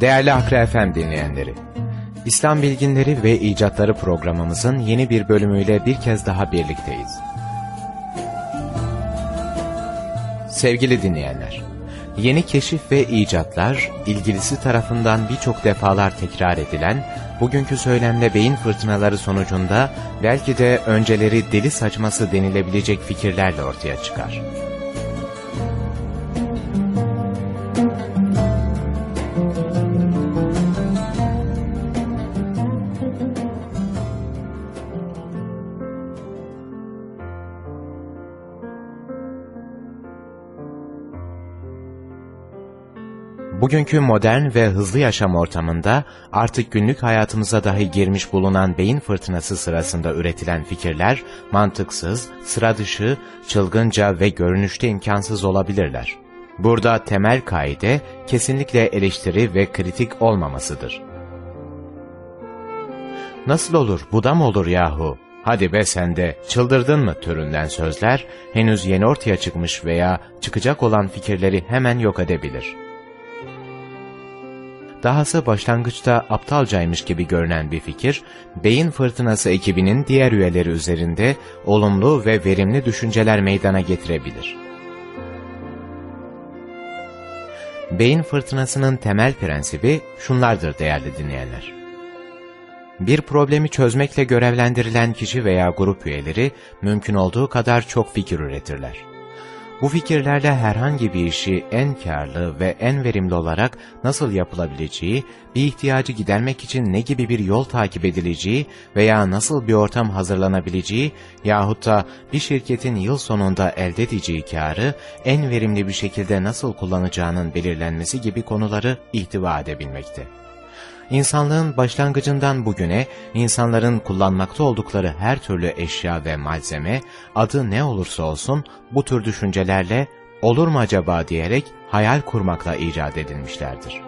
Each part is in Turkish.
Değerli Akra FM dinleyenleri, İslam Bilginleri ve İcatları programımızın yeni bir bölümüyle bir kez daha birlikteyiz. Sevgili dinleyenler, yeni keşif ve icatlar, ilgilisi tarafından birçok defalar tekrar edilen, bugünkü söylemle beyin fırtınaları sonucunda belki de önceleri deli saçması denilebilecek fikirlerle ortaya çıkar. Bugünkü modern ve hızlı yaşam ortamında artık günlük hayatımıza dahi girmiş bulunan beyin fırtınası sırasında üretilen fikirler mantıksız, sıra dışı, çılgınca ve görünüşte imkansız olabilirler. Burada temel kaide kesinlikle eleştiri ve kritik olmamasıdır. Nasıl olur, bu da mı olur yahu? Hadi be sen de, çıldırdın mı türünden sözler, henüz yeni ortaya çıkmış veya çıkacak olan fikirleri hemen yok edebilir.'' Dahası başlangıçta aptalcaymış gibi görünen bir fikir, beyin fırtınası ekibinin diğer üyeleri üzerinde olumlu ve verimli düşünceler meydana getirebilir. Beyin fırtınasının temel prensibi şunlardır değerli dinleyenler. Bir problemi çözmekle görevlendirilen kişi veya grup üyeleri mümkün olduğu kadar çok fikir üretirler. Bu fikirlerle herhangi bir işi en karlı ve en verimli olarak nasıl yapılabileceği, bir ihtiyacı gidermek için ne gibi bir yol takip edileceği veya nasıl bir ortam hazırlanabileceği yahut da bir şirketin yıl sonunda elde edeceği karı en verimli bir şekilde nasıl kullanacağının belirlenmesi gibi konuları ihtiva edebilmekte. İnsanlığın başlangıcından bugüne insanların kullanmakta oldukları her türlü eşya ve malzeme adı ne olursa olsun bu tür düşüncelerle olur mu acaba diyerek hayal kurmakla icat edilmişlerdir.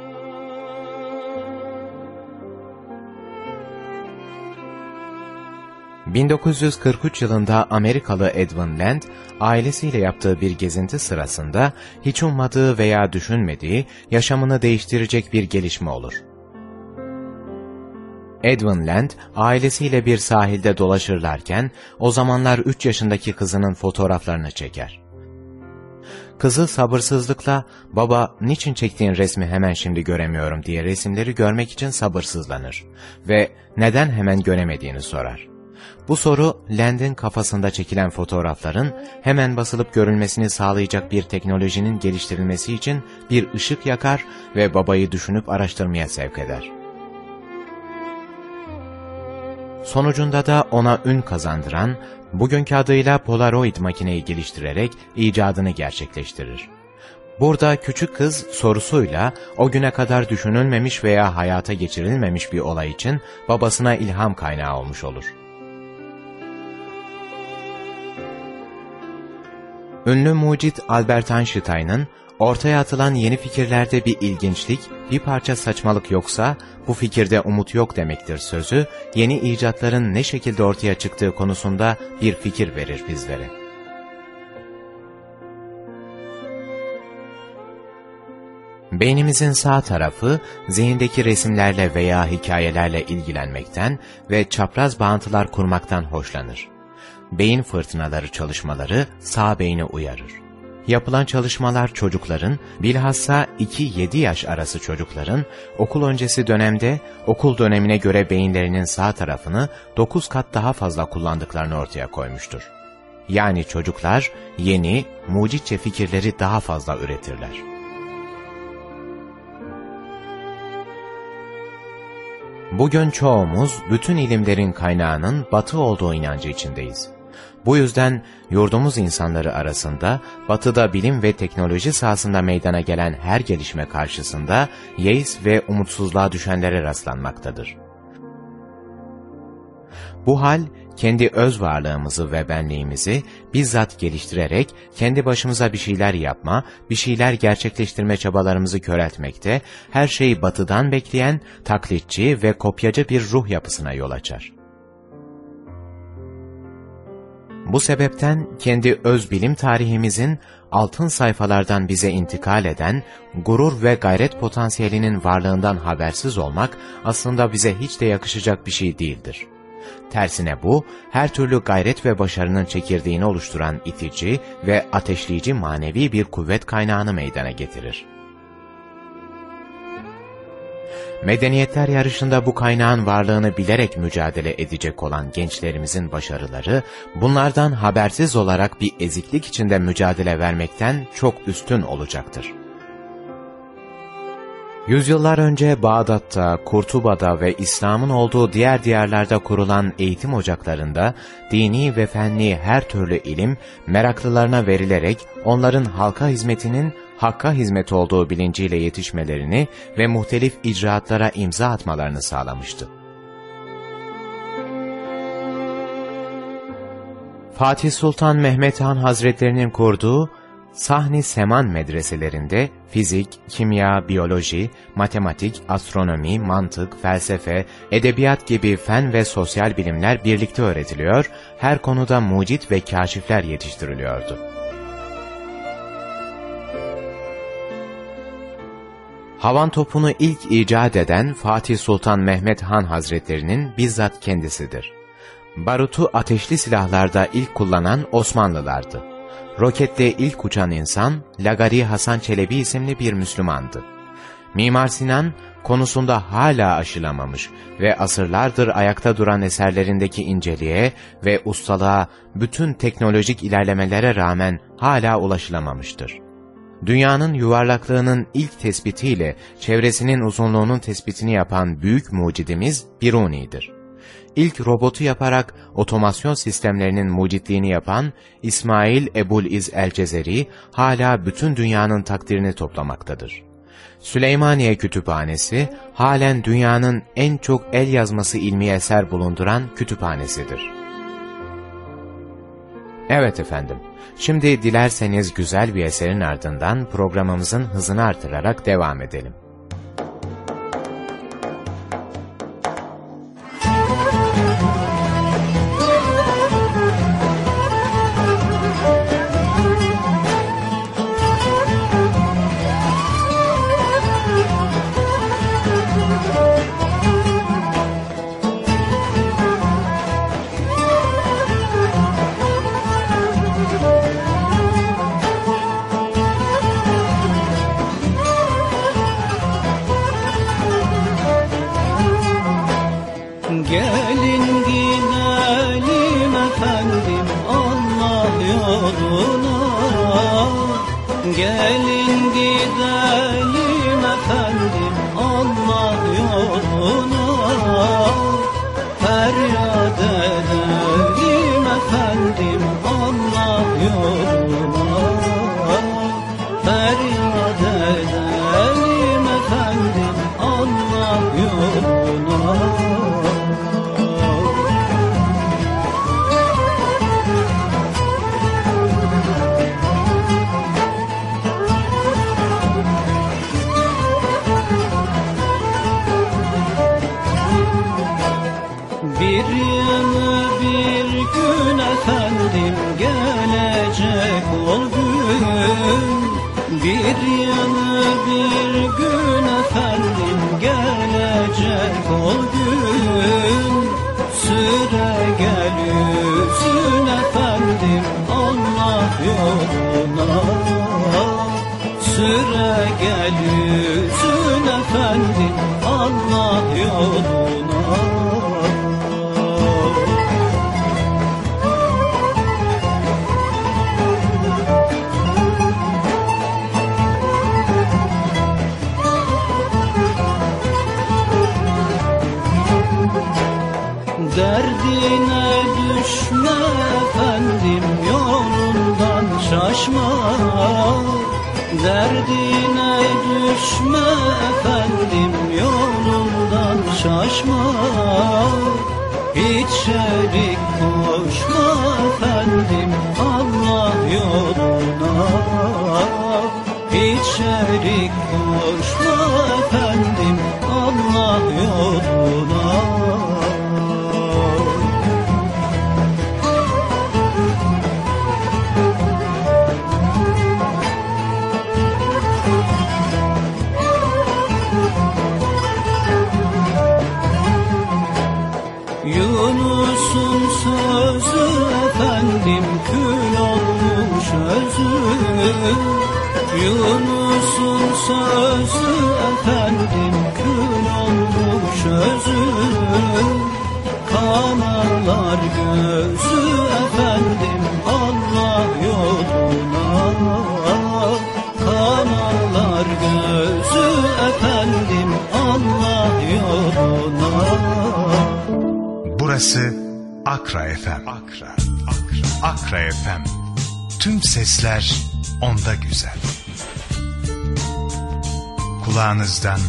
...1943 yılında Amerikalı Edwin Land, ailesiyle yaptığı bir gezinti sırasında... ...hiç ummadığı veya düşünmediği, yaşamını değiştirecek bir gelişme olur. Edwin Land ailesiyle bir sahilde dolaşırlarken o zamanlar 3 yaşındaki kızının fotoğraflarını çeker. Kızı sabırsızlıkla baba niçin çektiğin resmi hemen şimdi göremiyorum diye resimleri görmek için sabırsızlanır ve neden hemen göremediğini sorar. Bu soru Land'in kafasında çekilen fotoğrafların hemen basılıp görülmesini sağlayacak bir teknolojinin geliştirilmesi için bir ışık yakar ve babayı düşünüp araştırmaya sevk eder. Sonucunda da ona ün kazandıran, bugünkü adıyla Polaroid makineyi geliştirerek icadını gerçekleştirir. Burada küçük kız sorusuyla o güne kadar düşünülmemiş veya hayata geçirilmemiş bir olay için babasına ilham kaynağı olmuş olur. Ünlü mucit Albert Einstein'ın ortaya atılan yeni fikirlerde bir ilginçlik, bir parça saçmalık yoksa bu fikirde umut yok demektir sözü, yeni icatların ne şekilde ortaya çıktığı konusunda bir fikir verir bizlere. Beynimizin sağ tarafı zihindeki resimlerle veya hikayelerle ilgilenmekten ve çapraz bağıntılar kurmaktan hoşlanır. Beyin fırtınaları çalışmaları sağ beyni uyarır. Yapılan çalışmalar çocukların, bilhassa 2-7 yaş arası çocukların, okul öncesi dönemde okul dönemine göre beyinlerinin sağ tarafını 9 kat daha fazla kullandıklarını ortaya koymuştur. Yani çocuklar yeni, mucitçe fikirleri daha fazla üretirler. Bugün çoğumuz bütün ilimlerin kaynağının batı olduğu inancı içindeyiz. Bu yüzden yurdumuz insanları arasında batıda bilim ve teknoloji sahasında meydana gelen her gelişme karşısında yeis ve umutsuzluğa düşenlere rastlanmaktadır. Bu hal kendi öz varlığımızı ve benliğimizi bizzat geliştirerek kendi başımıza bir şeyler yapma, bir şeyler gerçekleştirme çabalarımızı köreltmekte, her şeyi batıdan bekleyen, taklitçi ve kopyacı bir ruh yapısına yol açar. Bu sebepten kendi öz bilim tarihimizin altın sayfalardan bize intikal eden gurur ve gayret potansiyelinin varlığından habersiz olmak aslında bize hiç de yakışacak bir şey değildir. Tersine bu, her türlü gayret ve başarının çekirdeğini oluşturan itici ve ateşleyici manevi bir kuvvet kaynağını meydana getirir. Medeniyetler yarışında bu kaynağın varlığını bilerek mücadele edecek olan gençlerimizin başarıları, bunlardan habersiz olarak bir eziklik içinde mücadele vermekten çok üstün olacaktır. Yüzyıllar önce Bağdat'ta, Kurtuba'da ve İslam'ın olduğu diğer diyarlarda kurulan eğitim ocaklarında dini ve fenli her türlü ilim meraklılarına verilerek onların halka hizmetinin hakka hizmet olduğu bilinciyle yetişmelerini ve muhtelif icraatlara imza atmalarını sağlamıştı. Fatih Sultan Mehmet Han Hazretlerinin kurduğu Sahni Seman medreselerinde fizik, kimya, biyoloji, matematik, astronomi, mantık, felsefe, edebiyat gibi fen ve sosyal bilimler birlikte öğretiliyor, her konuda mucit ve kaşifler yetiştiriliyordu. Havan topunu ilk icat eden Fatih Sultan Mehmet Han Hazretlerinin bizzat kendisidir. Barutu ateşli silahlarda ilk kullanan Osmanlılardı. Rokette ilk uçan insan Lagari Hasan Çelebi isimli bir Müslümandı. Mimar Sinan konusunda hala aşılamamış ve asırlardır ayakta duran eserlerindeki inceliğe ve ustalığa bütün teknolojik ilerlemelere rağmen hala ulaşılamamıştır. Dünyanın yuvarlaklığının ilk tespitiyle çevresinin uzunluğunun tespitini yapan büyük mucidimiz Biruni'dir. İlk robotu yaparak otomasyon sistemlerinin mucitliğini yapan İsmail Ebul İz el-Cezeri hala bütün dünyanın takdirini toplamaktadır. Süleymaniye Kütüphanesi halen dünyanın en çok el yazması ilmi eser bulunduran kütüphanesidir. Evet efendim, şimdi dilerseniz güzel bir eserin ardından programımızın hızını artırarak devam edelim. Gelin gidelim efendim Allah yoluna. Feryat edelim efendim Allah yoluna. Gel yüzün efendim Allah yoluna şerik koşma efendim Allah yoluna. Yunus'un sözü efendim kül olmuş özü. Yunus'un sözü efendim kül olmuş özü Kanalar gözü efendim Allah yoluna Kanalar gözü efendim Allah yoluna Burası Akra FM. Akra, Akra, Akra FM. Tüm sesler onda güzel. Kulağınızdan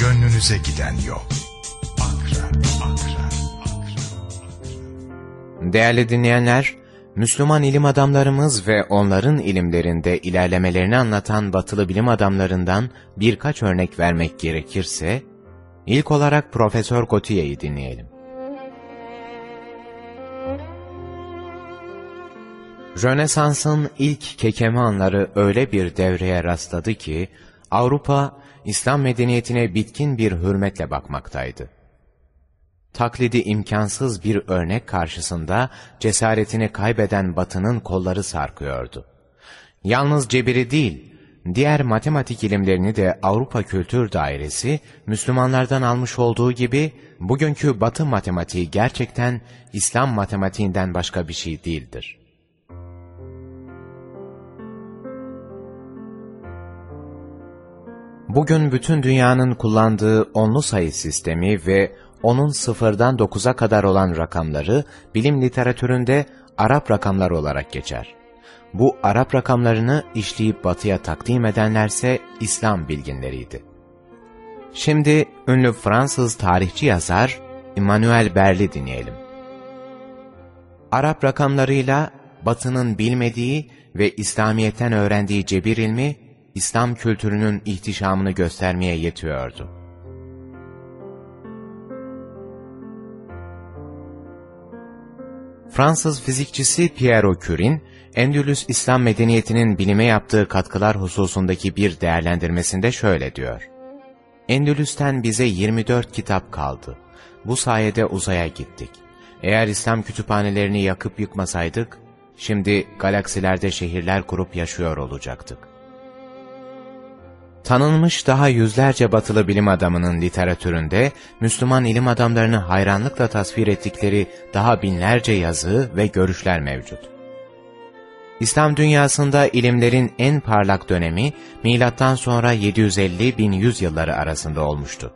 gönlünüze giden yol. Değerli dinleyenler, Müslüman ilim adamlarımız ve onların ilimlerinde ilerlemelerini anlatan batılı bilim adamlarından birkaç örnek vermek gerekirse, ilk olarak Profesör Gautier'i dinleyelim. Rönesans'ın ilk kekeme anları öyle bir devreye rastladı ki, Avrupa, İslam medeniyetine bitkin bir hürmetle bakmaktaydı. Taklidi imkansız bir örnek karşısında cesaretini kaybeden batının kolları sarkıyordu. Yalnız cebiri değil, diğer matematik ilimlerini de Avrupa Kültür Dairesi, Müslümanlardan almış olduğu gibi, bugünkü batı matematiği gerçekten İslam matematiğinden başka bir şey değildir. Bugün bütün dünyanın kullandığı onlu sayı sistemi ve onun sıfırdan dokuza kadar olan rakamları bilim literatüründe Arap rakamları olarak geçer. Bu Arap rakamlarını işleyip batıya takdim edenlerse İslam bilginleriydi. Şimdi ünlü Fransız tarihçi yazar Emmanuel Berli dinleyelim. Arap rakamlarıyla batının bilmediği ve İslamiyet'ten öğrendiği cebir ilmi İslam kültürünün ihtişamını göstermeye yetiyordu. Fransız fizikçisi Pierre Curie, Endülüs İslam medeniyetinin bilime yaptığı katkılar hususundaki bir değerlendirmesinde şöyle diyor. Endülüs'ten bize 24 kitap kaldı. Bu sayede uzaya gittik. Eğer İslam kütüphanelerini yakıp yıkmasaydık, şimdi galaksilerde şehirler kurup yaşıyor olacaktık. Tanınmış daha yüzlerce batılı bilim adamının literatüründe Müslüman ilim adamlarını hayranlıkla tasvir ettikleri daha binlerce yazı ve görüşler mevcut. İslam dünyasında ilimlerin en parlak dönemi milattan sonra 750-1100 yılları arasında olmuştu.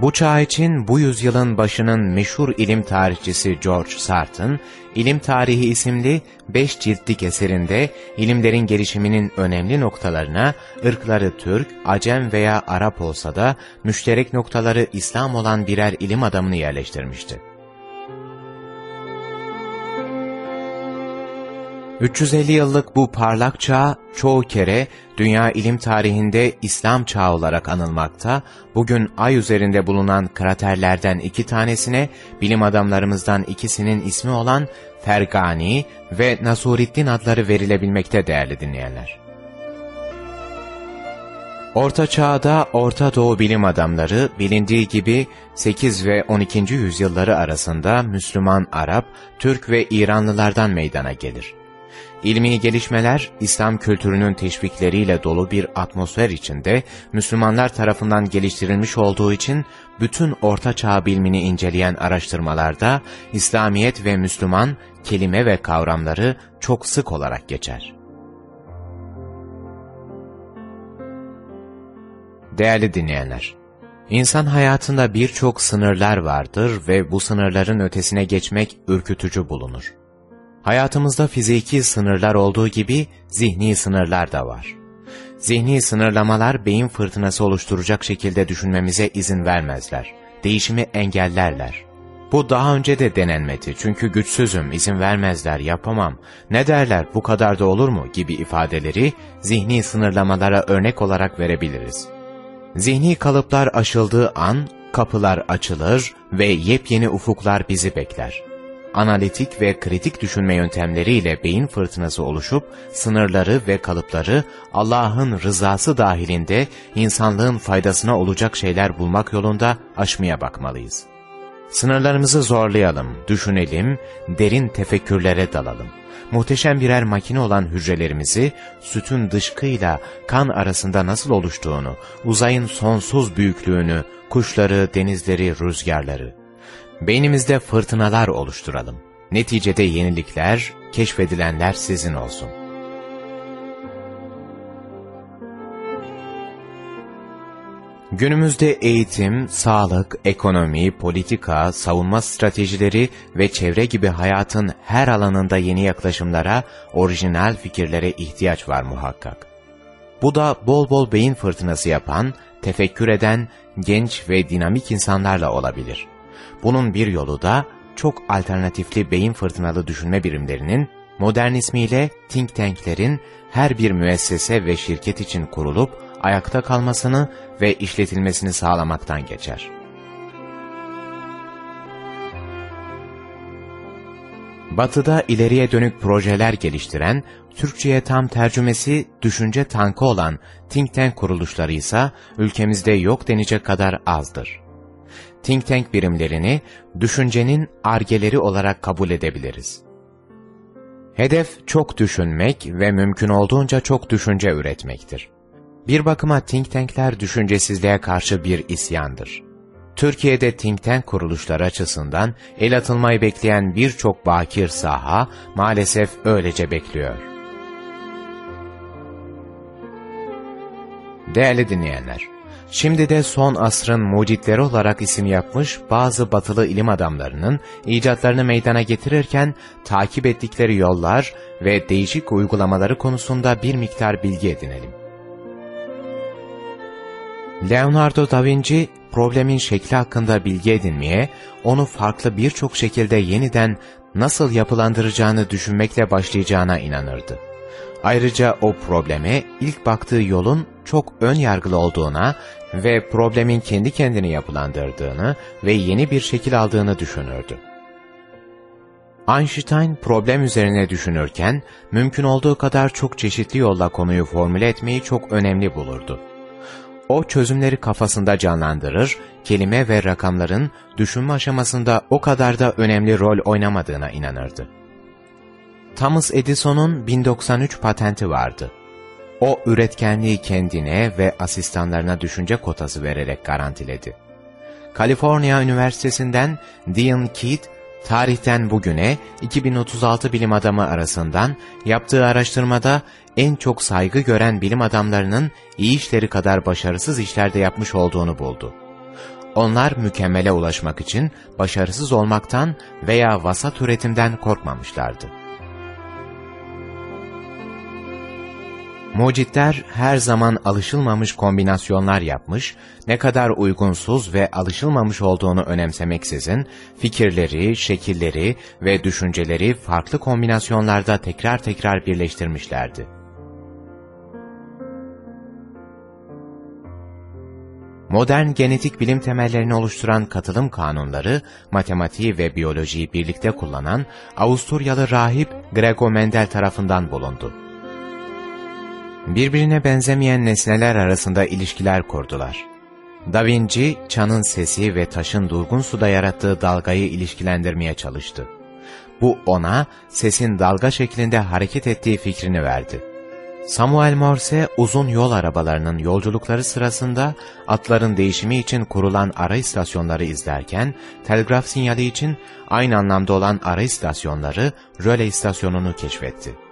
Bu çağ için bu yüzyılın başının meşhur ilim tarihçisi George Sarton, İlim Tarihi isimli beş ciltlik eserinde ilimlerin gelişiminin önemli noktalarına, ırkları Türk, Acem veya Arap olsa da müşterek noktaları İslam olan birer ilim adamını yerleştirmişti. 350 yıllık bu parlak çağ çoğu kere dünya ilim tarihinde İslam çağı olarak anılmakta, bugün ay üzerinde bulunan kraterlerden iki tanesine bilim adamlarımızdan ikisinin ismi olan Fergani ve Nasuriddin adları verilebilmekte değerli dinleyenler. Orta Çağ'da Orta Doğu bilim adamları bilindiği gibi 8 ve 12. yüzyılları arasında Müslüman Arap, Türk ve İranlılardan meydana gelir. İlmi gelişmeler, İslam kültürünün teşvikleriyle dolu bir atmosfer içinde Müslümanlar tarafından geliştirilmiş olduğu için bütün Orta Çağ bilimini inceleyen araştırmalarda İslamiyet ve Müslüman kelime ve kavramları çok sık olarak geçer. Değerli dinleyenler, İnsan hayatında birçok sınırlar vardır ve bu sınırların ötesine geçmek ürkütücü bulunur. Hayatımızda fiziki sınırlar olduğu gibi zihni sınırlar da var. Zihni sınırlamalar beyin fırtınası oluşturacak şekilde düşünmemize izin vermezler. Değişimi engellerler. Bu daha önce de denenmedi çünkü güçsüzüm, izin vermezler, yapamam, ne derler bu kadar da olur mu gibi ifadeleri zihni sınırlamalara örnek olarak verebiliriz. Zihni kalıplar aşıldığı an kapılar açılır ve yepyeni ufuklar bizi bekler. Analitik ve kritik düşünme yöntemleriyle beyin fırtınası oluşup sınırları ve kalıpları Allah'ın rızası dahilinde insanlığın faydasına olacak şeyler bulmak yolunda aşmaya bakmalıyız. Sınırlarımızı zorlayalım, düşünelim, derin tefekkürlere dalalım muhteşem birer makine olan hücrelerimizi, sütün dışkıyla kan arasında nasıl oluştuğunu, uzayın sonsuz büyüklüğünü, kuşları, denizleri, rüzgarları. Beynimizde fırtınalar oluşturalım. Neticede yenilikler, keşfedilenler sizin olsun.'' Günümüzde eğitim, sağlık, ekonomi, politika, savunma stratejileri ve çevre gibi hayatın her alanında yeni yaklaşımlara, orijinal fikirlere ihtiyaç var muhakkak. Bu da bol bol beyin fırtınası yapan, tefekkür eden, genç ve dinamik insanlarla olabilir. Bunun bir yolu da çok alternatifli beyin fırtınalı düşünme birimlerinin modern ismiyle think tanklerin her bir müessese ve şirket için kurulup ayakta kalmasını ve işletilmesini sağlamaktan geçer. Batı'da ileriye dönük projeler geliştiren, Türkçe'ye tam tercümesi düşünce tankı olan think tank kuruluşları ise ülkemizde yok denecek kadar azdır. Think tank birimlerini düşüncenin argeleri olarak kabul edebiliriz. Hedef çok düşünmek ve mümkün olduğunca çok düşünce üretmektir. Bir bakıma think tankler düşüncesizliğe karşı bir isyandır. Türkiye'de think tank kuruluşları açısından el atılmayı bekleyen birçok bakir saha maalesef öylece bekliyor. Değerli dinleyenler, şimdi de son asrın mucitleri olarak isim yapmış bazı batılı ilim adamlarının icatlarını meydana getirirken takip ettikleri yollar ve değişik uygulamaları konusunda bir miktar bilgi edinelim. Leonardo da Vinci, problemin şekli hakkında bilgi edinmeye, onu farklı birçok şekilde yeniden nasıl yapılandıracağını düşünmekle başlayacağına inanırdı. Ayrıca o probleme ilk baktığı yolun çok ön yargılı olduğuna ve problemin kendi kendini yapılandırdığını ve yeni bir şekil aldığını düşünürdü. Einstein problem üzerine düşünürken mümkün olduğu kadar çok çeşitli yolla konuyu formüle etmeyi çok önemli bulurdu. O çözümleri kafasında canlandırır, kelime ve rakamların düşünme aşamasında o kadar da önemli rol oynamadığına inanırdı. Thomas Edison'un 1093 patenti vardı. O üretkenliği kendine ve asistanlarına düşünce kotası vererek garantiledi. Kaliforniya Üniversitesi'nden Dean Keith, tarihten bugüne 2036 bilim adamı arasından yaptığı araştırmada en çok saygı gören bilim adamlarının iyi işleri kadar başarısız işlerde yapmış olduğunu buldu. Onlar mükemmele ulaşmak için başarısız olmaktan veya vasat üretimden korkmamışlardı. Mucitler her zaman alışılmamış kombinasyonlar yapmış, ne kadar uygunsuz ve alışılmamış olduğunu önemsemeksizin, fikirleri, şekilleri ve düşünceleri farklı kombinasyonlarda tekrar tekrar birleştirmişlerdi. Modern genetik bilim temellerini oluşturan katılım kanunları, matematiği ve biyolojiyi birlikte kullanan Avusturyalı rahip Gregor Mendel tarafından bulundu. Birbirine benzemeyen nesneler arasında ilişkiler kurdular. Da Vinci, çanın sesi ve taşın durgun suda yarattığı dalgayı ilişkilendirmeye çalıştı. Bu ona sesin dalga şeklinde hareket ettiği fikrini verdi. Samuel Morse uzun yol arabalarının yolculukları sırasında atların değişimi için kurulan ara istasyonları izlerken telgraf sinyali için aynı anlamda olan ara istasyonları röle istasyonunu keşfetti.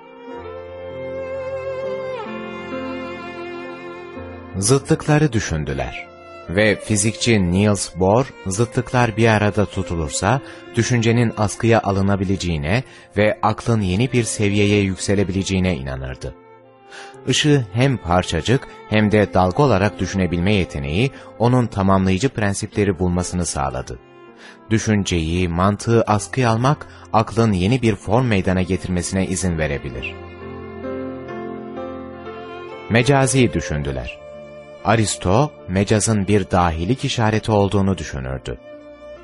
Zıtlıkları düşündüler ve fizikçi Niels Bohr zıtlıklar bir arada tutulursa düşüncenin askıya alınabileceğine ve aklın yeni bir seviyeye yükselebileceğine inanırdı. Işığı hem parçacık hem de dalga olarak düşünebilme yeteneği onun tamamlayıcı prensipleri bulmasını sağladı. Düşünceyi, mantığı askıya almak aklın yeni bir form meydana getirmesine izin verebilir. Mecazi düşündüler. Aristo, mecazın bir dahilik işareti olduğunu düşünürdü.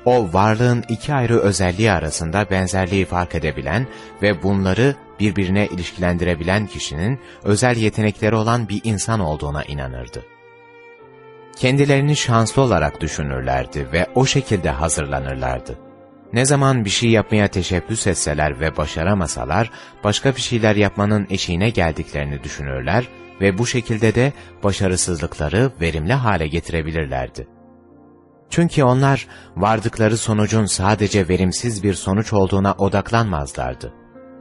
O, varlığın iki ayrı özelliği arasında benzerliği fark edebilen ve bunları birbirine ilişkilendirebilen kişinin özel yetenekleri olan bir insan olduğuna inanırdı. Kendilerini şanslı olarak düşünürlerdi ve o şekilde hazırlanırlardı. Ne zaman bir şey yapmaya teşebbüs etseler ve başaramasalar, başka bir şeyler yapmanın eşiğine geldiklerini düşünürler ve bu şekilde de başarısızlıkları verimli hale getirebilirlerdi. Çünkü onlar vardıkları sonucun sadece verimsiz bir sonuç olduğuna odaklanmazlardı.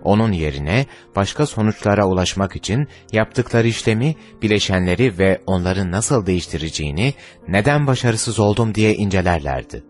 Onun yerine başka sonuçlara ulaşmak için yaptıkları işlemi, bileşenleri ve onları nasıl değiştireceğini, neden başarısız oldum diye incelerlerdi.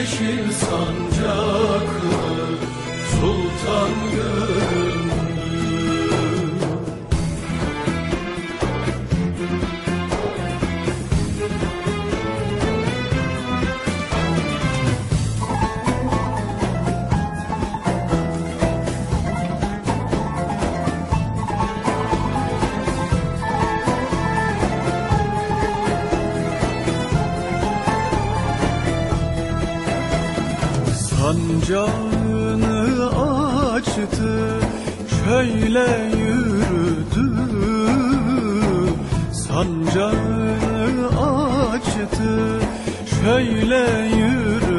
yeşil sancaklı sultan açtı şöyle yürüdü. Sancağını açtı. Şöyle yürüdü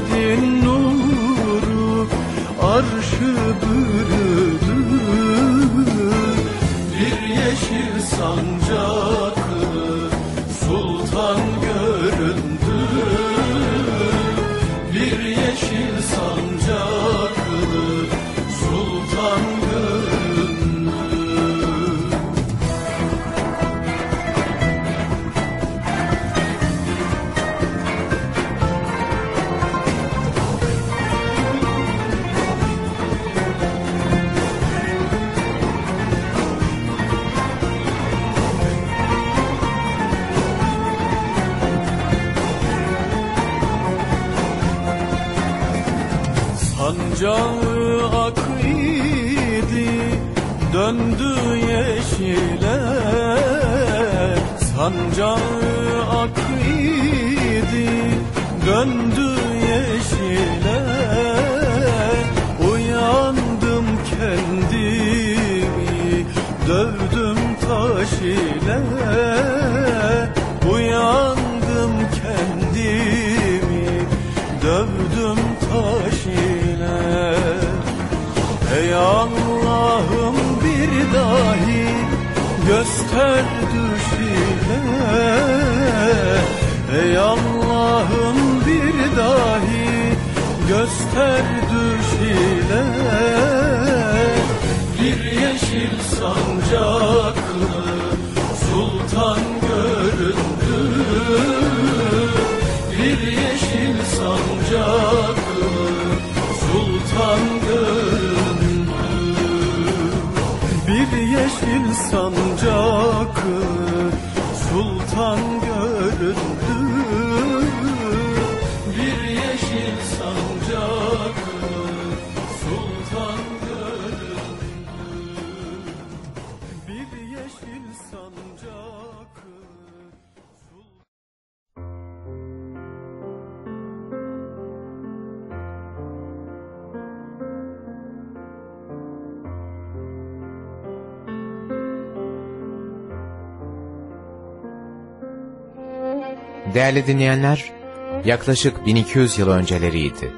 Muhammed'in nuru arşı bürüdü. Bir yeşil sancaklı Bir yeşil sancaklı sultan göründü. Bir yeşil sancaklı Değerli dinleyenler, yaklaşık 1200 yıl önceleriydi.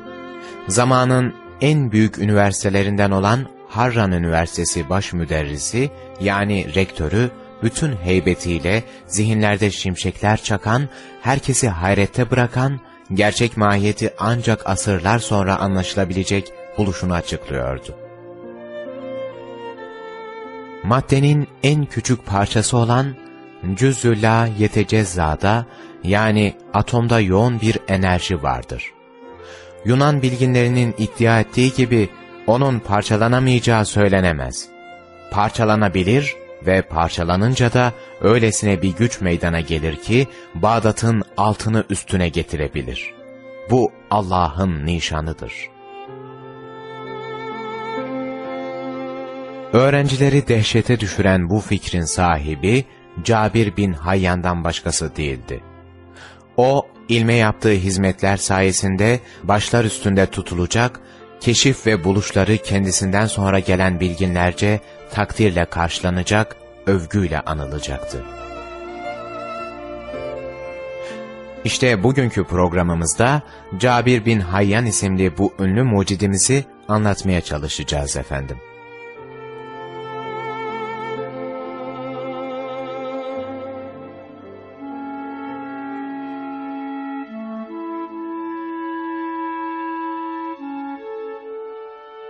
Zamanın en büyük üniversitelerinden olan Harran Üniversitesi baş müderrisi yani rektörü bütün heybetiyle zihinlerde şimşekler çakan, herkesi hayrette bırakan, gerçek mahiyeti ancak asırlar sonra anlaşılabilecek buluşunu açıklıyordu. Maddenin en küçük parçası olan cüz-ü la yetecezza'da yani atomda yoğun bir enerji vardır. Yunan bilginlerinin iddia ettiği gibi onun parçalanamayacağı söylenemez. Parçalanabilir ve parçalanınca da öylesine bir güç meydana gelir ki Bağdat'ın altını üstüne getirebilir. Bu Allah'ın nişanıdır. Öğrencileri dehşete düşüren bu fikrin sahibi Cabir bin Hayyan'dan başkası değildi. O, ilme yaptığı hizmetler sayesinde başlar üstünde tutulacak, keşif ve buluşları kendisinden sonra gelen bilginlerce takdirle karşılanacak, övgüyle anılacaktı. İşte bugünkü programımızda Cabir bin Hayyan isimli bu ünlü mucidimizi anlatmaya çalışacağız efendim.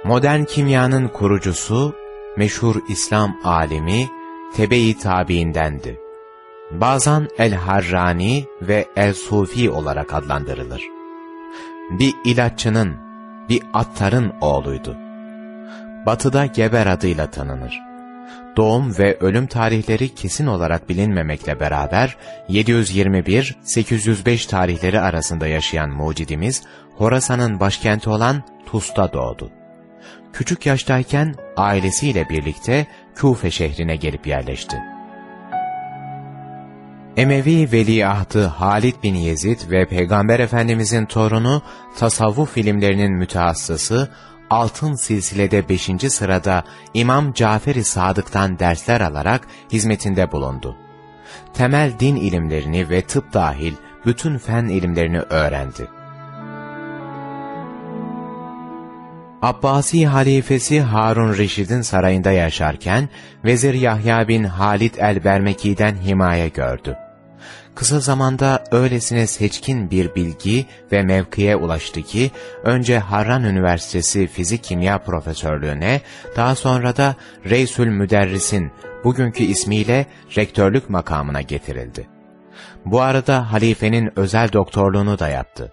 Modern kimyanın kurucusu, meşhur İslam alimi, tebe-i tabiindendi. Bazen El-Harrani ve El-Sufi olarak adlandırılır. Bir ilaççının, bir attarın oğluydu. Batıda Geber adıyla tanınır. Doğum ve ölüm tarihleri kesin olarak bilinmemekle beraber 721-805 tarihleri arasında yaşayan mucidimiz Horasan'ın başkenti olan Tus'ta doğdu. Küçük yaştayken ailesiyle birlikte Kufe şehrine gelip yerleşti. Emevi veliahtı Halid bin Yezid ve Peygamber Efendimizin torunu tasavvuf filmlerinin mütehassısı, altın silsilede 5. sırada İmam Cafer-i Sadık'tan dersler alarak hizmetinde bulundu. Temel din ilimlerini ve tıp dahil bütün fen ilimlerini öğrendi. Abbasi halifesi Harun Reşid'in sarayında yaşarken Vezir Yahya bin Halid el-Bermeki'den himaye gördü. Kısa zamanda öylesine seçkin bir bilgi ve mevkiye ulaştı ki, önce Harran Üniversitesi Fizik Kimya Profesörlüğüne, daha sonra da Reysül Müderris'in bugünkü ismiyle rektörlük makamına getirildi. Bu arada halifenin özel doktorluğunu da yaptı.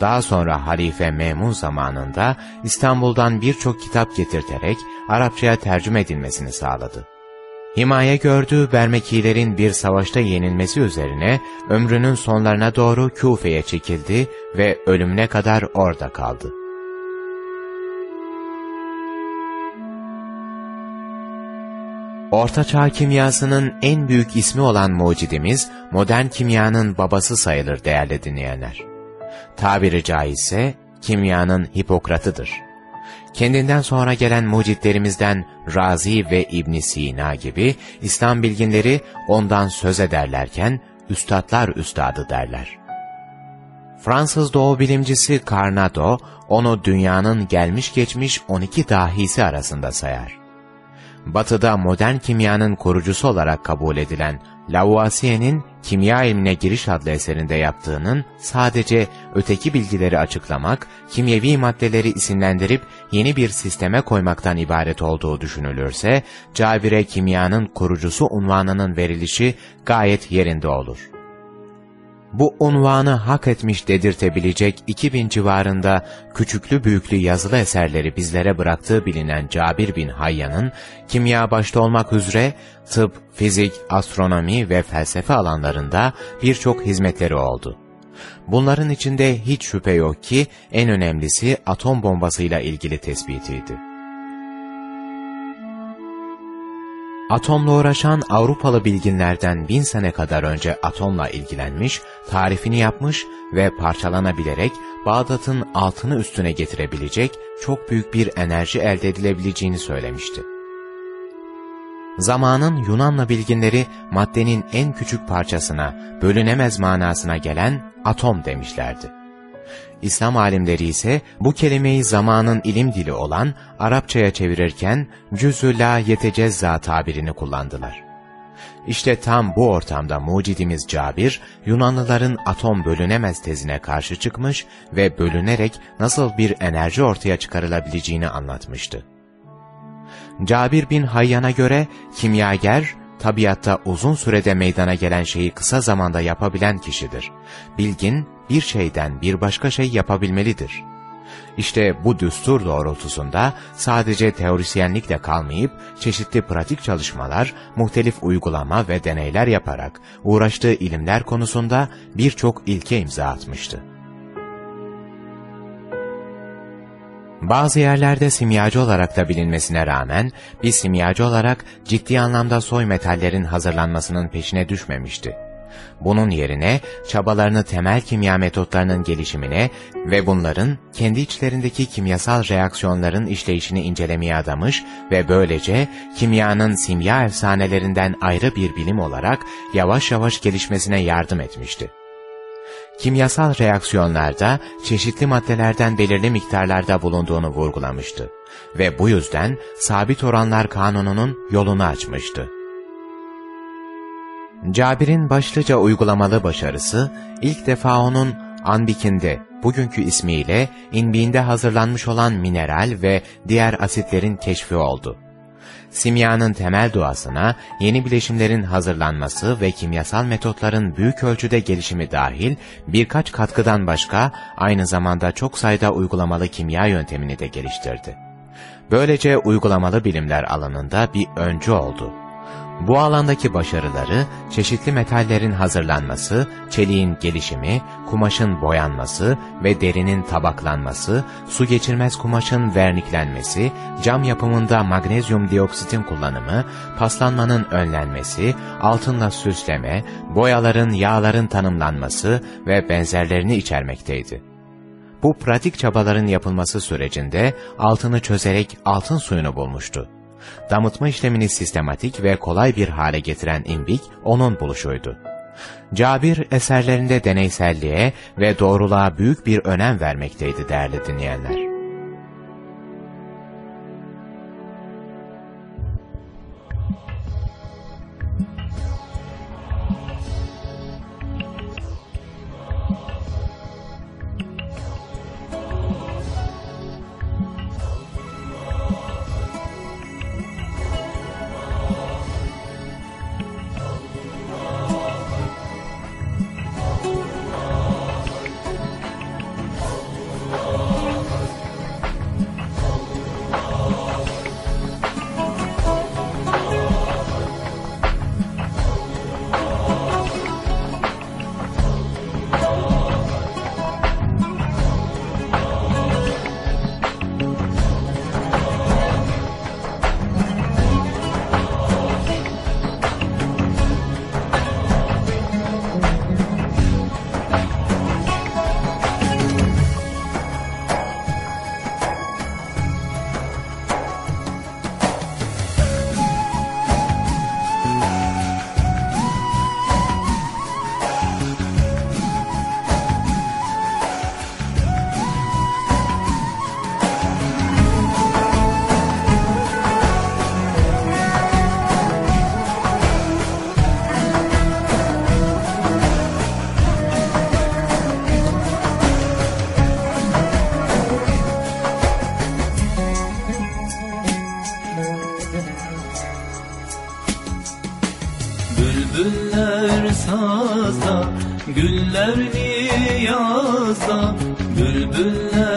Daha sonra Halife Memun zamanında İstanbul'dan birçok kitap getirterek Arapçaya tercüme edilmesini sağladı. Himaye gördüğü Bermekilerin bir savaşta yenilmesi üzerine ömrünün sonlarına doğru Küfe'ye çekildi ve ölümüne kadar orada kaldı. Orta Çağ kimyasının en büyük ismi olan mucidimiz, modern kimyanın babası sayılır değerli dinleyenler. Tabiri caizse, kimyanın Hipokrat'ıdır. Kendinden sonra gelen mucitlerimizden Razi ve İbn Sina gibi İslam bilginleri ondan söz ederlerken, üstadlar üstadı derler. Fransız doğu bilimcisi Carnado, onu dünyanın gelmiş geçmiş 12 dahisi arasında sayar. Batı'da modern kimyanın kurucusu olarak kabul edilen Lavoisier'in Kimya İlmine Giriş adlı eserinde yaptığının sadece öteki bilgileri açıklamak, kimyevi maddeleri isimlendirip yeni bir sisteme koymaktan ibaret olduğu düşünülürse, Cabir'e kimyanın kurucusu unvanının verilişi gayet yerinde olur bu unvanı hak etmiş dedirtebilecek 2000 civarında küçüklü büyüklü yazılı eserleri bizlere bıraktığı bilinen Cabir bin Hayyan'ın, kimya başta olmak üzere tıp, fizik, astronomi ve felsefe alanlarında birçok hizmetleri oldu. Bunların içinde hiç şüphe yok ki en önemlisi atom bombasıyla ilgili tespitiydi. Atomla uğraşan Avrupalı bilginlerden bin sene kadar önce atomla ilgilenmiş, tarifini yapmış ve parçalanabilerek Bağdat'ın altını üstüne getirebilecek çok büyük bir enerji elde edilebileceğini söylemişti. Zamanın Yunanlı bilginleri maddenin en küçük parçasına, bölünemez manasına gelen atom demişlerdi. İslam alimleri ise bu kelimeyi zamanın ilim dili olan Arapçaya çevirirken cüzü la yetecezza tabirini kullandılar. İşte tam bu ortamda mucidimiz Cabir, Yunanlıların atom bölünemez tezine karşı çıkmış ve bölünerek nasıl bir enerji ortaya çıkarılabileceğini anlatmıştı. Cabir bin Hayyan'a göre kimyager, tabiatta uzun sürede meydana gelen şeyi kısa zamanda yapabilen kişidir. Bilgin, bir şeyden bir başka şey yapabilmelidir. İşte bu düstur doğrultusunda sadece teorisyenlikle kalmayıp çeşitli pratik çalışmalar, muhtelif uygulama ve deneyler yaparak uğraştığı ilimler konusunda birçok ilke imza atmıştı. Bazı yerlerde simyacı olarak da bilinmesine rağmen bir simyacı olarak ciddi anlamda soy metallerin hazırlanmasının peşine düşmemişti. Bunun yerine çabalarını temel kimya metotlarının gelişimine ve bunların kendi içlerindeki kimyasal reaksiyonların işleyişini incelemeye adamış ve böylece kimyanın simya efsanelerinden ayrı bir bilim olarak yavaş yavaş gelişmesine yardım etmişti. Kimyasal reaksiyonlarda çeşitli maddelerden belirli miktarlarda bulunduğunu vurgulamıştı ve bu yüzden sabit oranlar kanununun yolunu açmıştı. Cabir'in başlıca uygulamalı başarısı, ilk defa onun Anbik'inde, bugünkü ismiyle İnbi'inde hazırlanmış olan mineral ve diğer asitlerin keşfi oldu. Simyanın temel doğasına yeni bileşimlerin hazırlanması ve kimyasal metotların büyük ölçüde gelişimi dahil birkaç katkıdan başka aynı zamanda çok sayıda uygulamalı kimya yöntemini de geliştirdi. Böylece uygulamalı bilimler alanında bir öncü oldu. Bu alandaki başarıları, çeşitli metallerin hazırlanması, çeliğin gelişimi, kumaşın boyanması ve derinin tabaklanması, su geçirmez kumaşın verniklenmesi, cam yapımında magnezyum dioksitin kullanımı, paslanmanın önlenmesi, altınla süsleme, boyaların, yağların tanımlanması ve benzerlerini içermekteydi. Bu pratik çabaların yapılması sürecinde altını çözerek altın suyunu bulmuştu. Damıtma işlemini sistematik ve kolay bir hale getiren imbik onun buluşuydu. Cabir eserlerinde deneyselliğe ve doğruluğa büyük bir önem vermekteydi değerli dinleyenler. Güller niyazda Bülbüller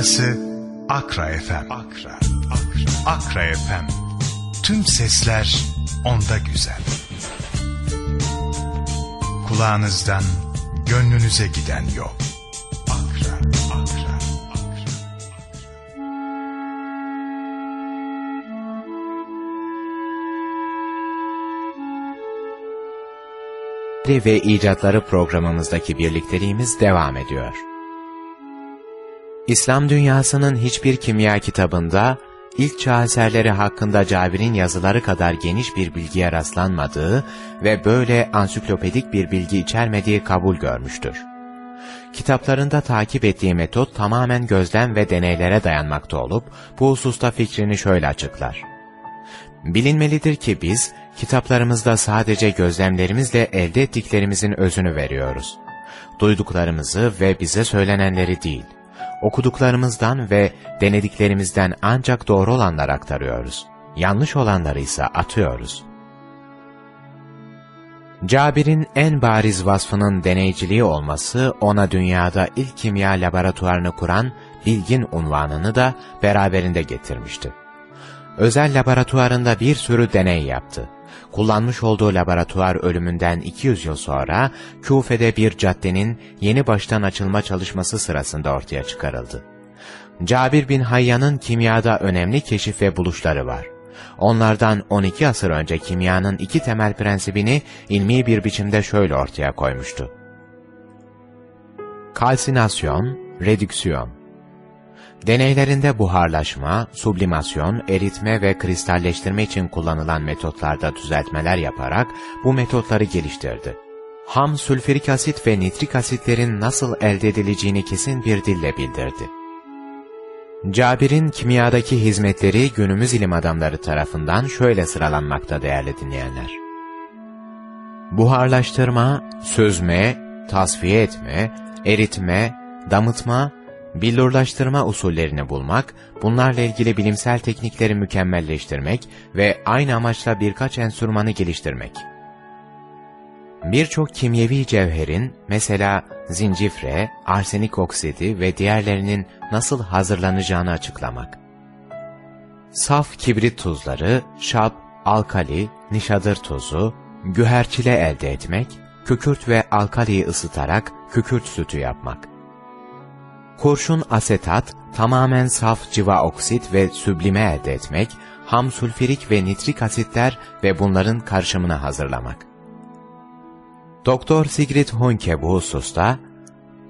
Burası Akra FM. Akra, Akra, Akra FM. Tüm sesler onda güzel. Kulağınızdan gönlünüze giden yol. Akra, Akra, Akra. ve icatları programımızdaki birlikteliğimiz devam ediyor. İslam dünyasının hiçbir kimya kitabında ilk çağ eserleri hakkında Cabir'in yazıları kadar geniş bir bilgiye rastlanmadığı ve böyle ansiklopedik bir bilgi içermediği kabul görmüştür. Kitaplarında takip ettiği metot tamamen gözlem ve deneylere dayanmakta olup bu hususta fikrini şöyle açıklar. Bilinmelidir ki biz, kitaplarımızda sadece gözlemlerimizle elde ettiklerimizin özünü veriyoruz. Duyduklarımızı ve bize söylenenleri değil, okuduklarımızdan ve denediklerimizden ancak doğru olanları aktarıyoruz. Yanlış olanları ise atıyoruz. Cabir'in en bariz vasfının deneyciliği olması ona dünyada ilk kimya laboratuvarını kuran bilgin unvanını da beraberinde getirmişti. Özel laboratuvarında bir sürü deney yaptı. Kullanmış olduğu laboratuvar ölümünden 200 yıl sonra Küfe'de bir caddenin yeni baştan açılma çalışması sırasında ortaya çıkarıldı. Cabir bin Hayyan'ın kimyada önemli keşif ve buluşları var. Onlardan 12 asır önce kimyanın iki temel prensibini ilmi bir biçimde şöyle ortaya koymuştu. Kalsinasyon, redüksiyon. Deneylerinde buharlaşma, sublimasyon, eritme ve kristalleştirme için kullanılan metotlarda düzeltmeler yaparak bu metotları geliştirdi. Ham sülfürik asit ve nitrik asitlerin nasıl elde edileceğini kesin bir dille bildirdi. Cabir'in kimyadaki hizmetleri günümüz ilim adamları tarafından şöyle sıralanmakta değerli dinleyenler. Buharlaştırma, süzme, tasfiye etme, eritme, damıtma, billurlaştırma usullerini bulmak, bunlarla ilgili bilimsel teknikleri mükemmelleştirmek ve aynı amaçla birkaç enstrümanı geliştirmek. Birçok kimyevi cevherin, mesela zincifre, arsenik oksidi ve diğerlerinin nasıl hazırlanacağını açıklamak. Saf kibrit tuzları, şap, alkali, nişadır tuzu, güherçile elde etmek, kükürt ve alkaliyi ısıtarak kükürt sütü yapmak. Kurşun asetat, tamamen saf civa oksit ve süblime elde etmek, ham sülfürik ve nitrik asitler ve bunların karışımını hazırlamak. Doktor Sigrid Hunke bu hususta,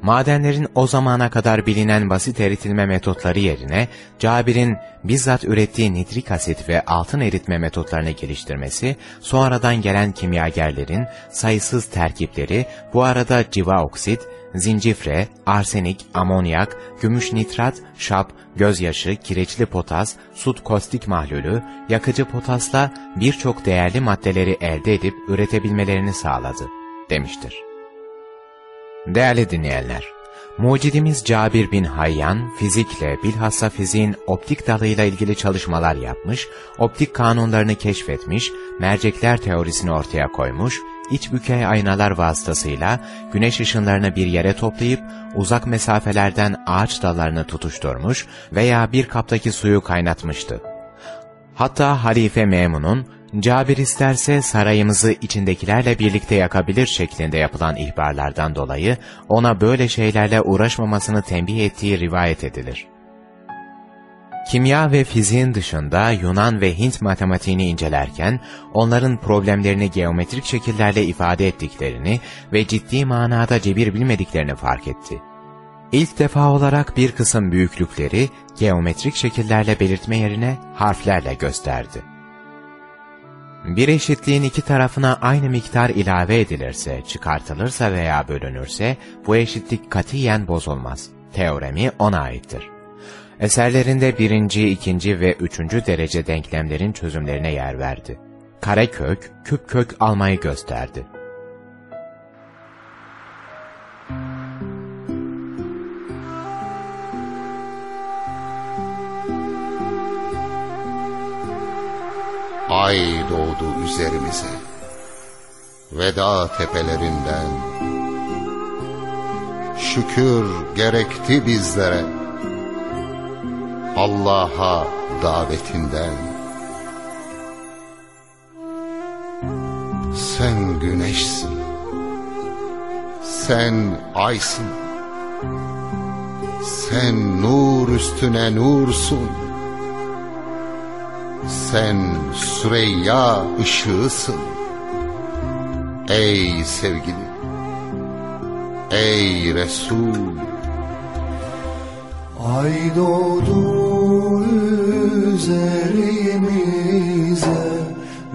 madenlerin o zamana kadar bilinen basit eritilme metotları yerine Cabir'in bizzat ürettiği nitrik asit ve altın eritme metotlarını geliştirmesi, sonradan gelen kimyagerlerin sayısız terkipleri, bu arada civa oksit, zincifre, arsenik, amonyak, gümüş nitrat, şap, gözyaşı, kireçli potas, sut kostik mahlulü, yakıcı potasla birçok değerli maddeleri elde edip üretebilmelerini sağladı, demiştir. Değerli dinleyenler, mucidimiz Cabir bin Hayyan, fizikle, bilhassa fiziğin optik dalıyla ilgili çalışmalar yapmış, optik kanunlarını keşfetmiş, mercekler teorisini ortaya koymuş, iç bükey aynalar vasıtasıyla güneş ışınlarını bir yere toplayıp uzak mesafelerden ağaç dallarını tutuşturmuş veya bir kaptaki suyu kaynatmıştı. Hatta Halife Memun'un Cabir isterse sarayımızı içindekilerle birlikte yakabilir şeklinde yapılan ihbarlardan dolayı ona böyle şeylerle uğraşmamasını tembih ettiği rivayet edilir. Kimya ve fiziğin dışında Yunan ve Hint matematiğini incelerken, onların problemlerini geometrik şekillerle ifade ettiklerini ve ciddi manada cebir bilmediklerini fark etti. İlk defa olarak bir kısım büyüklükleri geometrik şekillerle belirtme yerine harflerle gösterdi. Bir eşitliğin iki tarafına aynı miktar ilave edilirse, çıkartılırsa veya bölünürse, bu eşitlik katiyen bozulmaz. Teoremi ona aittir. Eserlerinde birinci, ikinci ve üçüncü derece denklemlerin çözümlerine yer verdi. Karekök, küp kök almayı gösterdi. Ay doğdu üzerimize, veda tepelerinden. Şükür gerekti bizlere, Allah'a davetinden. Sen güneşsin, sen aysın, sen nur üstüne nursun. Sen Süreyya ışığısın. Ey sevgili, ey Resul. Ay doğdu üzerimize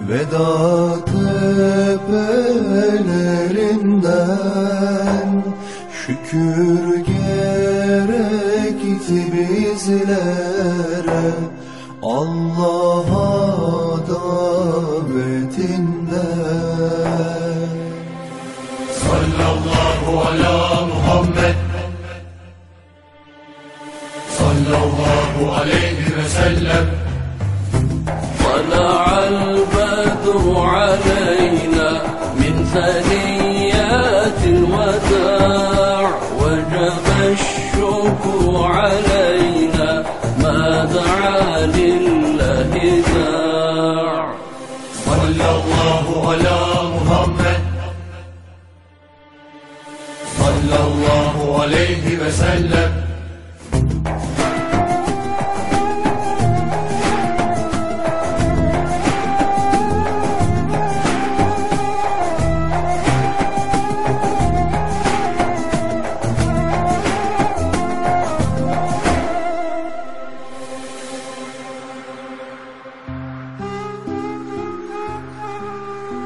veda tepelerinden Şükür gerekti bizlere Allah'a طلع البدر علينا من ثنيات الوداع وجب الشكر علينا ما دعا لله داع. Sallallahu ala Muhammed Sallallahu aleyhi ve sellem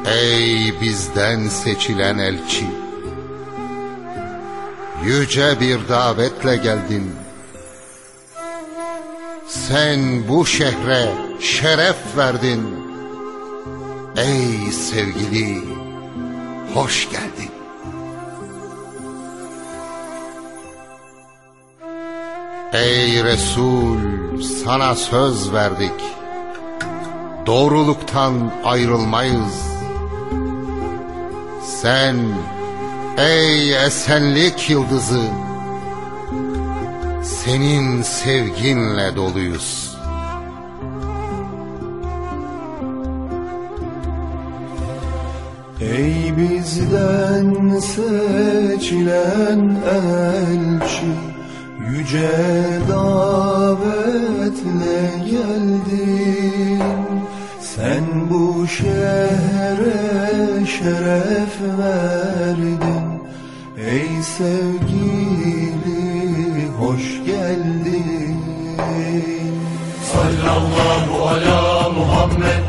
Ey bizden seçilen elçi. Yüce bir davetle geldin. Sen bu şehre şeref verdin. Ey sevgili, hoş geldin. Ey Resul, sana söz verdik. Doğruluktan ayrılmayız. Sen, ey esenlik yıldızı, senin sevginle doluyuz. Ey bizden seçilen elçi Yüce davetle geldin Sen bu şehre şeref verdin. Ey sevgili hoş geldin. Sallallahu ala Muhammed.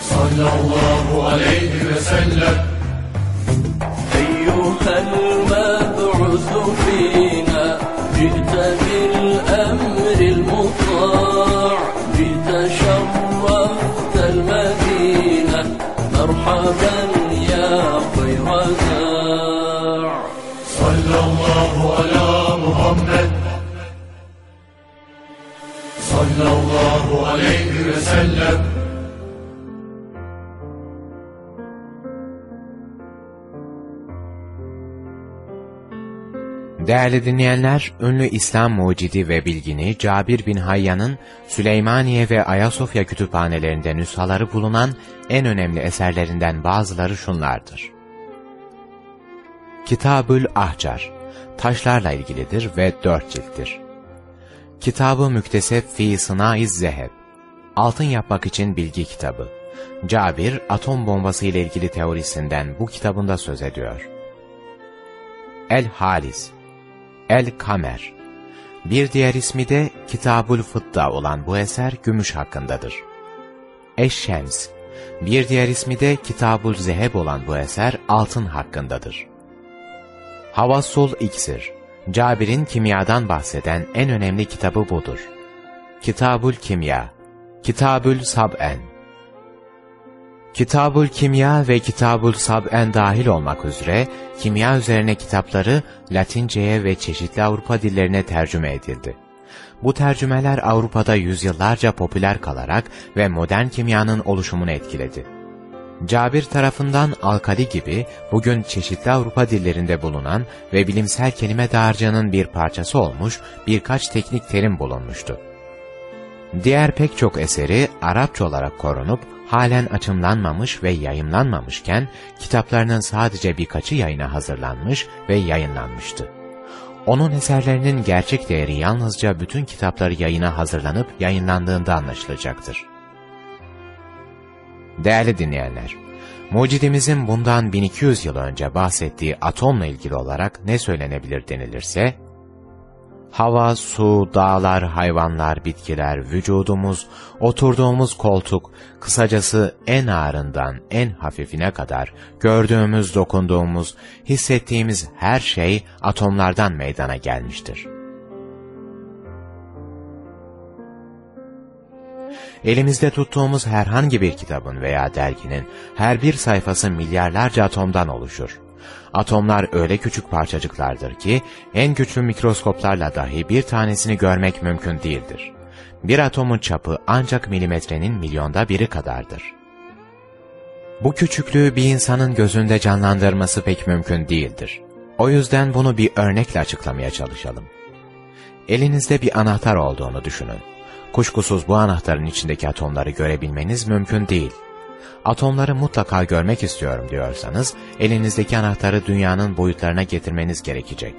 Sallallahu aleyhi ve sellem sellem Değerli dinleyenler, ünlü İslam mucidi ve bilgini Cabir bin Hayyan'ın Süleymaniye ve Ayasofya kütüphanelerinde nüshaları bulunan en önemli eserlerinden bazıları şunlardır. Kitabül Ahcar, taşlarla ilgilidir ve dört cilttir. Kitabı Mükteseb fi Sınaiz Zeheb, altın yapmak için bilgi kitabı. Cabir, atom bombası ile ilgili teorisinden bu kitabında söz ediyor. El-Halis, El-Kamer. Bir diğer ismi de Kitabul Fıdda olan bu eser gümüş hakkındadır. Eşşems. Bir diğer ismi de Kitabul Zeheb olan bu eser altın hakkındadır. Havassul İksir. Cabir'in kimyadan bahseden en önemli kitabı budur. Kitabul Kimya. Kitabül Sab'en. Kitabul Kimya ve Kitabul Sab'en dahil olmak üzere kimya üzerine kitapları Latince'ye ve çeşitli Avrupa dillerine tercüme edildi. Bu tercümeler Avrupa'da yüzyıllarca popüler kalarak ve modern kimyanın oluşumunu etkiledi. Cabir tarafından alkali gibi bugün çeşitli Avrupa dillerinde bulunan ve bilimsel kelime dağarcığının bir parçası olmuş birkaç teknik terim bulunmuştu. Diğer pek çok eseri Arapça olarak korunup halen açımlanmamış ve yayımlanmamışken kitaplarının sadece birkaçı yayına hazırlanmış ve yayınlanmıştı. Onun eserlerinin gerçek değeri yalnızca bütün kitapları yayına hazırlanıp yayınlandığında anlaşılacaktır. Değerli dinleyenler, mucidimizin bundan 1200 yıl önce bahsettiği atomla ilgili olarak ne söylenebilir denilirse, hava, su, dağlar, hayvanlar, bitkiler, vücudumuz, oturduğumuz koltuk, kısacası en ağırından en hafifine kadar gördüğümüz, dokunduğumuz, hissettiğimiz her şey atomlardan meydana gelmiştir. Elimizde tuttuğumuz herhangi bir kitabın veya derginin her bir sayfası milyarlarca atomdan oluşur. Atomlar öyle küçük parçacıklardır ki en güçlü mikroskoplarla dahi bir tanesini görmek mümkün değildir. Bir atomun çapı ancak milimetrenin milyonda biri kadardır. Bu küçüklüğü bir insanın gözünde canlandırması pek mümkün değildir. O yüzden bunu bir örnekle açıklamaya çalışalım. Elinizde bir anahtar olduğunu düşünün. Kuşkusuz bu anahtarın içindeki atomları görebilmeniz mümkün değil. Atomları mutlaka görmek istiyorum diyorsanız, elinizdeki anahtarı dünyanın boyutlarına getirmeniz gerekecek.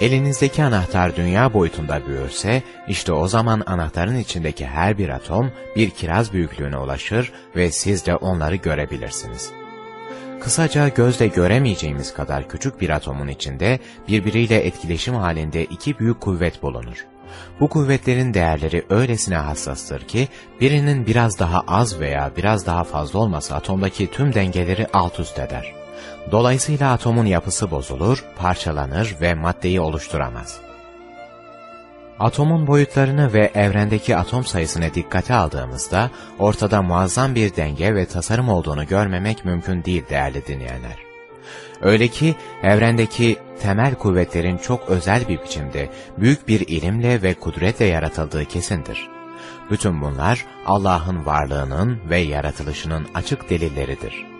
Elinizdeki anahtar dünya boyutunda büyürse, işte o zaman anahtarın içindeki her bir atom bir kiraz büyüklüğüne ulaşır ve siz de onları görebilirsiniz. Kısaca gözle göremeyeceğimiz kadar küçük bir atomun içinde birbiriyle etkileşim halinde iki büyük kuvvet bulunur. Bu kuvvetlerin değerleri öylesine hassastır ki, birinin biraz daha az veya biraz daha fazla olması atomdaki tüm dengeleri alt üst eder. Dolayısıyla atomun yapısı bozulur, parçalanır ve maddeyi oluşturamaz. Atomun boyutlarını ve evrendeki atom sayısını dikkate aldığımızda, ortada muazzam bir denge ve tasarım olduğunu görmemek mümkün değil değerli dinleyenler. Öyle ki evrendeki temel kuvvetlerin çok özel bir biçimde büyük bir ilimle ve kudretle yaratıldığı kesindir. Bütün bunlar Allah'ın varlığının ve yaratılışının açık delilleridir.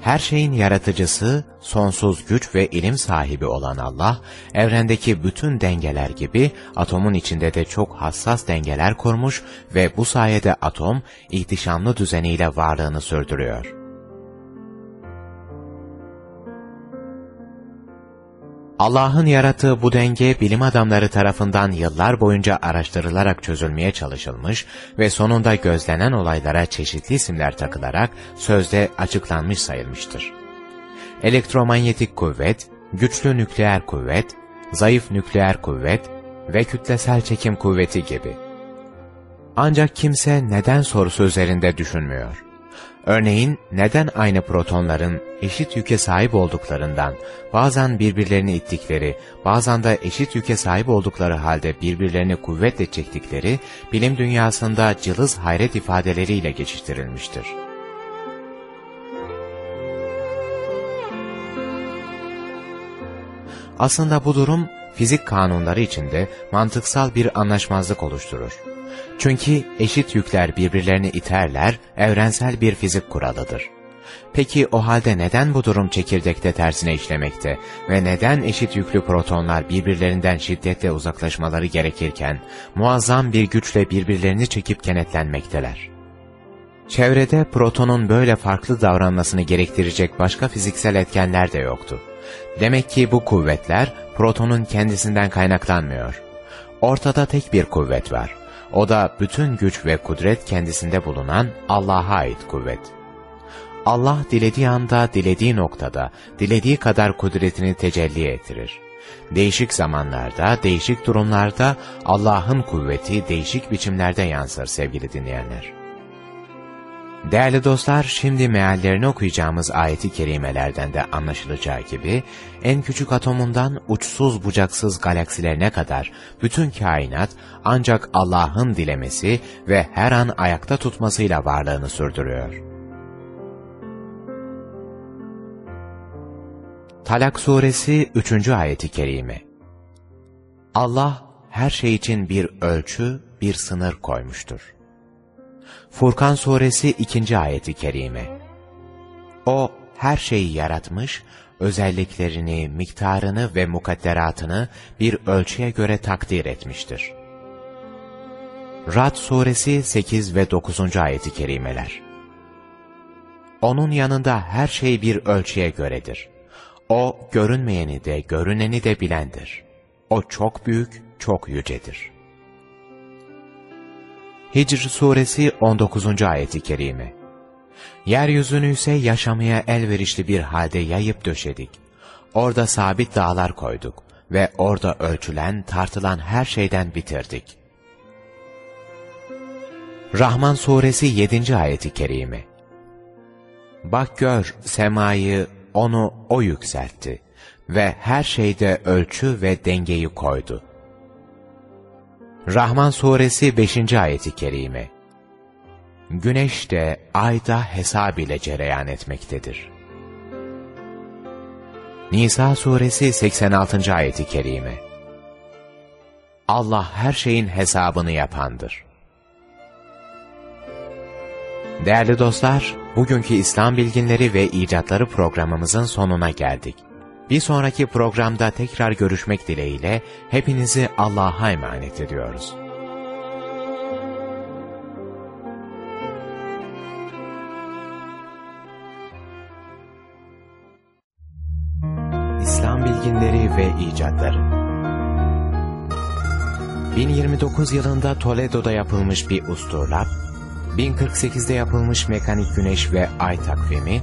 Her şeyin yaratıcısı, sonsuz güç ve ilim sahibi olan Allah, evrendeki bütün dengeler gibi atomun içinde de çok hassas dengeler kurmuş ve bu sayede atom ihtişamlı düzeniyle varlığını sürdürüyor. Allah'ın yarattığı bu denge bilim adamları tarafından yıllar boyunca araştırılarak çözülmeye çalışılmış ve sonunda gözlenen olaylara çeşitli isimler takılarak sözde açıklanmış sayılmıştır. Elektromanyetik kuvvet, güçlü nükleer kuvvet, zayıf nükleer kuvvet ve kütlesel çekim kuvveti gibi. Ancak kimse neden sorusu üzerinde düşünmüyor. Örneğin neden aynı protonların eşit yüke sahip olduklarından, bazen birbirlerini ittikleri, bazen de eşit yüke sahip oldukları halde birbirlerini kuvvetle çektikleri, bilim dünyasında cılız hayret ifadeleriyle geçiştirilmiştir. Aslında bu durum, fizik kanunları içinde mantıksal bir anlaşmazlık oluşturur. Çünkü eşit yükler birbirlerini iterler, evrensel bir fizik kuralıdır. Peki o halde neden bu durum çekirdekte tersine işlemekte ve neden eşit yüklü protonlar birbirlerinden şiddetle uzaklaşmaları gerekirken muazzam bir güçle birbirlerini çekip kenetlenmekteler? Çevrede protonun böyle farklı davranmasını gerektirecek başka fiziksel etkenler de yoktu. Demek ki bu kuvvetler protonun kendisinden kaynaklanmıyor. Ortada tek bir kuvvet var. O da bütün güç ve kudret kendisinde bulunan Allah'a ait kuvvet. Allah dilediği anda, dilediği noktada, dilediği kadar kudretini tecelli ettirir. Değişik zamanlarda, değişik durumlarda Allah'ın kuvveti değişik biçimlerde yansır sevgili dinleyenler. Değerli dostlar, şimdi meallerini okuyacağımız ayeti kerimelerden de anlaşılacağı gibi, en küçük atomundan uçsuz bucaksız galaksilerine kadar bütün kainat ancak Allah'ın dilemesi ve her an ayakta tutmasıyla varlığını sürdürüyor. Talak suresi 3. ayeti kerime Allah her şey için bir ölçü, bir sınır koymuştur. Furkan suresi 2. ayeti kerime O her şeyi yaratmış, özelliklerini, miktarını ve mukadderatını bir ölçüye göre takdir etmiştir. Rad suresi 8 ve 9. ayeti kerimeler Onun yanında her şey bir ölçüye göredir. O görünmeyeni de görüneni de bilendir. O çok büyük, çok yücedir. Hicr suresi 19. ayeti kerime Yeryüzünü ise yaşamaya elverişli bir halde yayıp döşedik. Orada sabit dağlar koyduk ve orada ölçülen, tartılan her şeyden bitirdik. Rahman suresi 7. ayeti kerime Bak gör semayı, onu o yükseltti ve her şeyde ölçü ve dengeyi koydu. Rahman suresi 5. ayeti kerime Güneş de ay da hesab ile cereyan etmektedir. Nisa suresi 86. ayeti kerime Allah her şeyin hesabını yapandır. Değerli dostlar, bugünkü İslam bilginleri ve icatları programımızın sonuna geldik. Bir sonraki programda tekrar görüşmek dileğiyle hepinizi Allah'a emanet ediyoruz. İslam bilginleri ve icatları 1029 yılında Toledo'da yapılmış bir usturlap, 1048'de yapılmış mekanik güneş ve ay takvimi,